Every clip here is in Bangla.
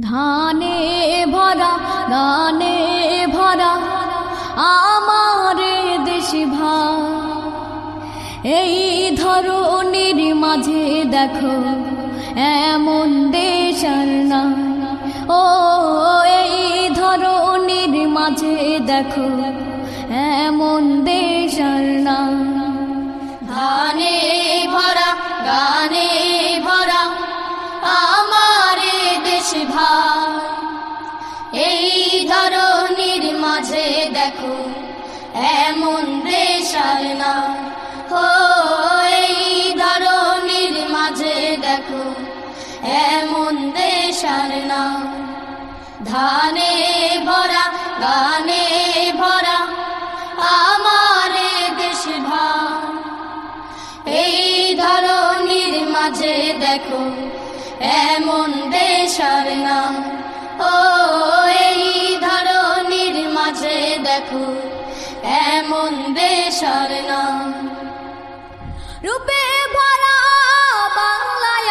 ধানে ভরা গানে ভরা আমার দেশ ভাই। এই ধরনের মাঝে দেখো, এমন দেশ না ও, এই ধরনের মাঝে দেখো, এমন দেশ না দেখো, এমন দেশ আর না। ও এই ধরনের মাঝে দেখো, এমন দেশ আর না। ধানে ভরা গানে ভরা আমার দেশ ভাই এই ধরনের মাঝে দেখো, এমন দেশ না। ও না রূপে ভরা বাংলায়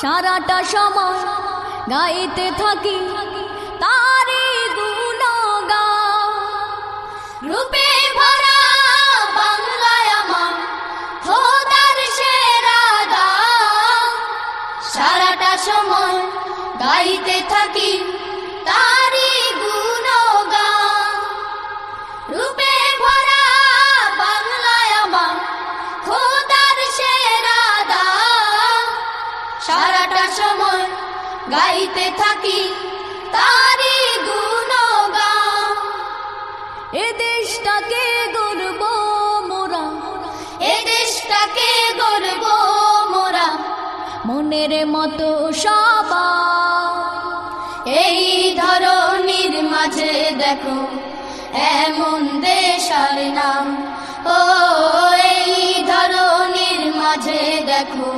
সারাটা সময় গাইতে থাকি তারি গুণগান। রূপে ভরা বাংলায় আমার সেরা সারাটা সময় গাইতে থাকি তারি সারাটা সময় গাইতে থাকি তারি গুণগান। এ দেশটাকে গর্ব মোরা, এ দেশটাকে গর্ব মোরা, মনের মতো সবাই। এই ধরনের মাঝে দেখো, এমন দেশার নাম। ও, এই ধরনের মাঝে দেখো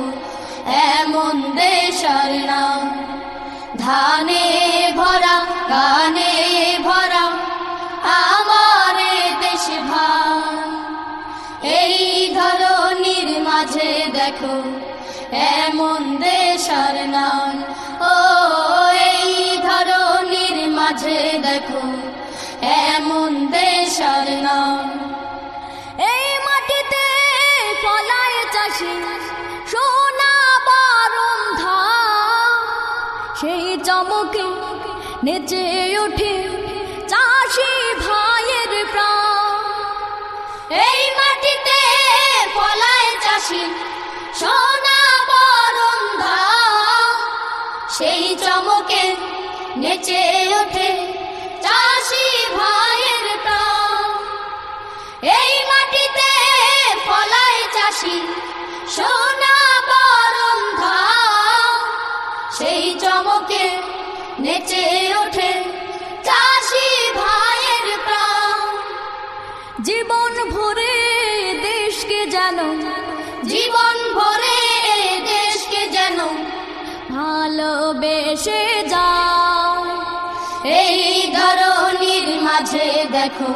এমন দেশার নাম ধানে ভরা গানে ভরা, আমার দেশ এই ধরনের মাঝে দেখো, এমন দেশার নাম ও, এই ধরনের মাঝে দেখো, এমন দেশার নাম এই মাটিতে ফলায় চাষি চমকে নেচে ওঠে চাষি ভাইয়ের প্রাণ। এই মাটিতে ফলায় চাষি, সোনা বরণ সেই চমকে নেচে ওঠে চাষি ভাইয়ের প্রাণ। এই মাটিতে ফলায় চাষি, সোনা নেচে ওঠে চাষি ভাইয়ের প্রাণ। জীবন ভরে দেশকে যেন, জীবন ভরে দেশকে যেন ভালোবেসে যায়। এই ধরনের মাঝে দেখো,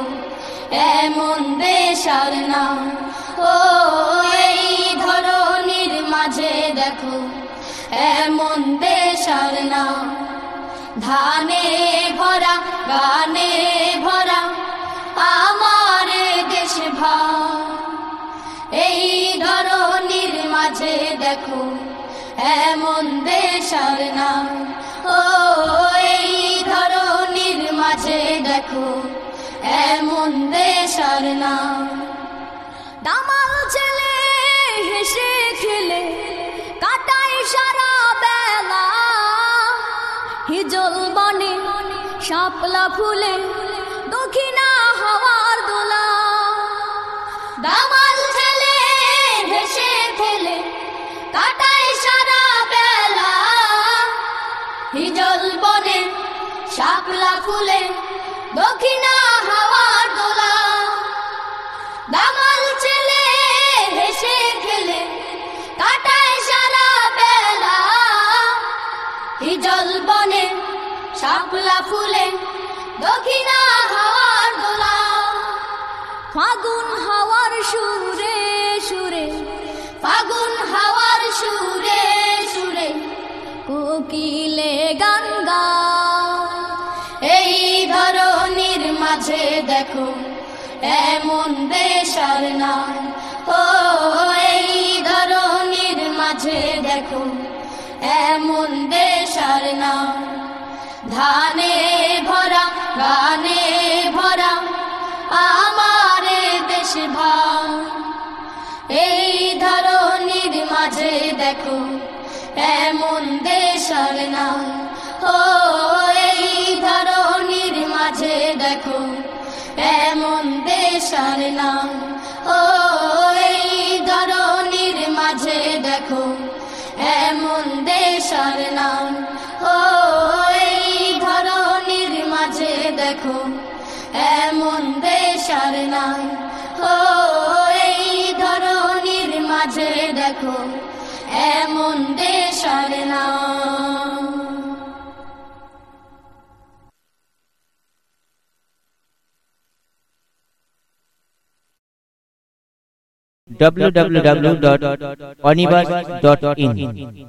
এমন দেশার নাম ও, এই ধরনের মাঝে দেখো, এমন দেশার নাম ধানে ভরা, গানে ভরা, আমার দেশ এই ধরনের মাঝে দেখো, এমন দেশার নাম। ও, এই ধরনের মাঝে দেখো, এমন দেশার নাম। দামাল ছেলে হেসে খেলে হিজল বনে, শাপলা ফুলে, দক্ষিণা হওয়ার দোলা। দামাল ছেলে হেসে খেলে কাটাই সারা বেলা। হিজল বনে, শাপলা ফুলে, দক্ষিণা হওয়ার দোলা। দামাল বনে, শাপলা ফুলে, দক্ষিণা দোলা। ফাগুন সুরে সুরে, ফাগুন হাওয়ার সুরে কোকিলে গান এই ধরনের মাঝে দেখো, এমন দেশার নাই ও, এই ধরনের মাঝে দেখো, এমন দেশার নাই ধানে ভরা, গানে ভরা, আমারে দেশ ভাই এই ধরনের মাঝে দেখো, এমন দেশার নাই ও, এই ধরনের মাঝে দেখো, এমন দেশার নাই এমন দেশার নাই। ও এই ধরনের মাঝে দেখো এমন দেশার নাই www.onibus.in